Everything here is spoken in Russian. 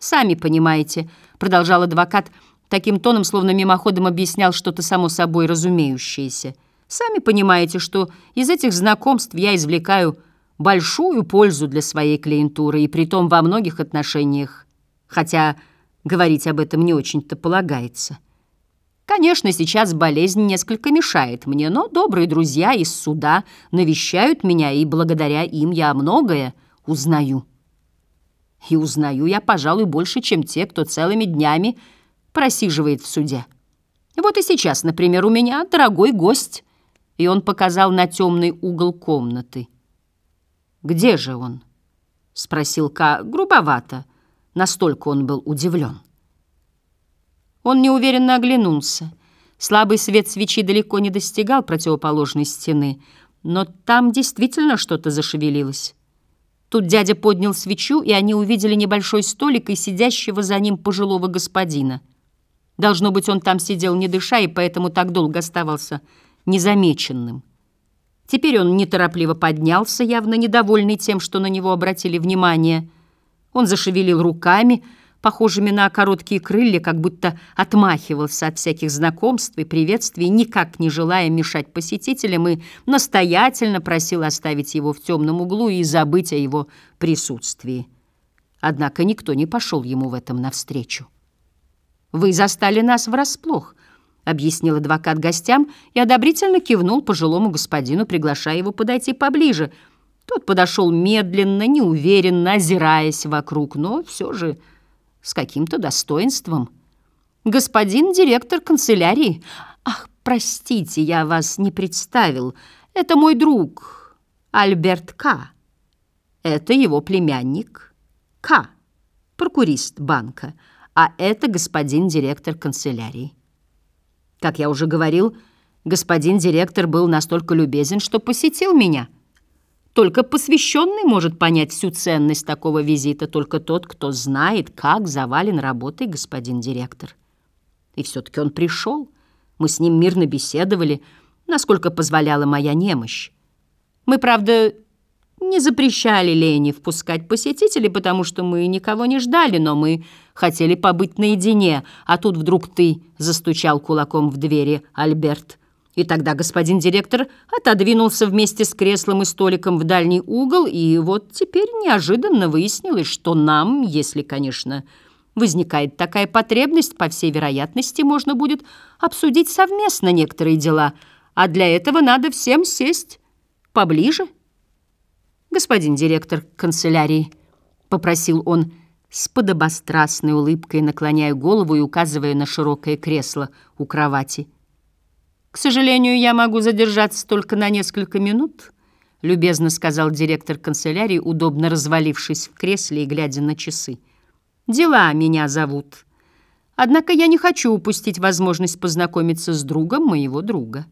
«Сами понимаете», — продолжал адвокат, таким тоном, словно мимоходом объяснял что-то само собой разумеющееся. «Сами понимаете, что из этих знакомств я извлекаю большую пользу для своей клиентуры, и притом во многих отношениях, хотя говорить об этом не очень-то полагается. Конечно, сейчас болезнь несколько мешает мне, но добрые друзья из суда навещают меня, и благодаря им я многое узнаю». И узнаю я, пожалуй, больше, чем те, кто целыми днями просиживает в суде. Вот и сейчас, например, у меня дорогой гость, и он показал на темный угол комнаты. «Где же он?» — спросил Ка грубовато, настолько он был удивлен. Он неуверенно оглянулся. Слабый свет свечи далеко не достигал противоположной стены, но там действительно что-то зашевелилось. Тут дядя поднял свечу, и они увидели небольшой столик и сидящего за ним пожилого господина. Должно быть, он там сидел не дыша, и поэтому так долго оставался незамеченным. Теперь он неторопливо поднялся, явно недовольный тем, что на него обратили внимание. Он зашевелил руками, похожими на короткие крылья, как будто отмахивался от всяких знакомств и приветствий, никак не желая мешать посетителям, и настоятельно просил оставить его в темном углу и забыть о его присутствии. Однако никто не пошел ему в этом навстречу. «Вы застали нас врасплох», — объяснил адвокат гостям и одобрительно кивнул пожилому господину, приглашая его подойти поближе. Тот подошел медленно, неуверенно, озираясь вокруг, но все же с каким-то достоинством. «Господин директор канцелярии! Ах, простите, я вас не представил. Это мой друг Альберт К. Это его племянник К. Прокурист банка. А это господин директор канцелярии». Как я уже говорил, господин директор был настолько любезен, что посетил меня – только посвященный может понять всю ценность такого визита, только тот, кто знает, как завален работой господин директор. И все-таки он пришел. Мы с ним мирно беседовали, насколько позволяла моя немощь. Мы, правда, не запрещали Лене впускать посетителей, потому что мы никого не ждали, но мы хотели побыть наедине, а тут вдруг ты застучал кулаком в двери, Альберт. И тогда господин директор отодвинулся вместе с креслом и столиком в дальний угол, и вот теперь неожиданно выяснилось, что нам, если, конечно, возникает такая потребность, по всей вероятности, можно будет обсудить совместно некоторые дела, а для этого надо всем сесть поближе. «Господин директор канцелярии», — попросил он с подобострастной улыбкой, наклоняя голову и указывая на широкое кресло у кровати — «К сожалению, я могу задержаться только на несколько минут», — любезно сказал директор канцелярии, удобно развалившись в кресле и глядя на часы. «Дела меня зовут. Однако я не хочу упустить возможность познакомиться с другом моего друга».